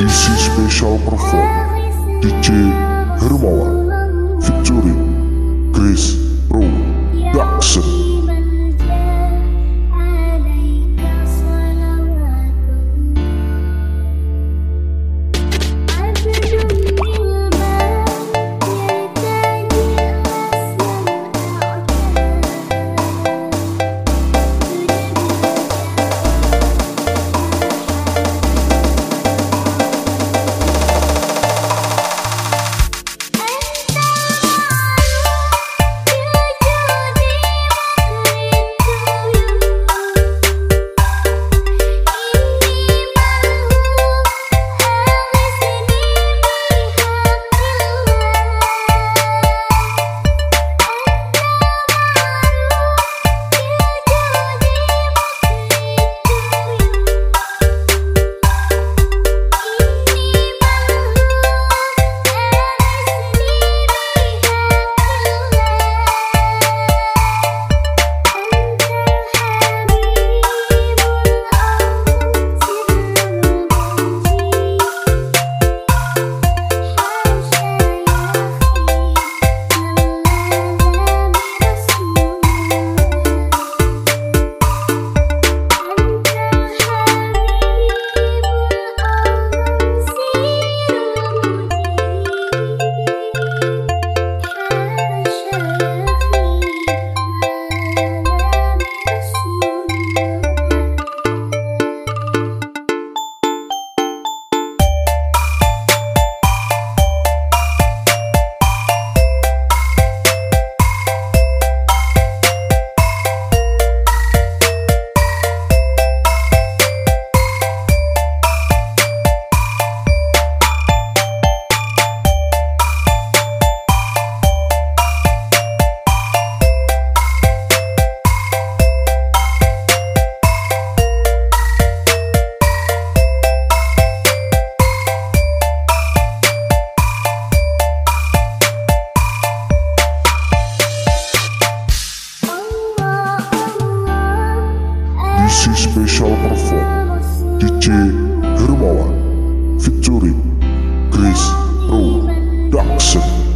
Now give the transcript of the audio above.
Isi special perform DJ Hermawan featuring Grace Production Isi special perform DJ Hermawan featuring Grace Production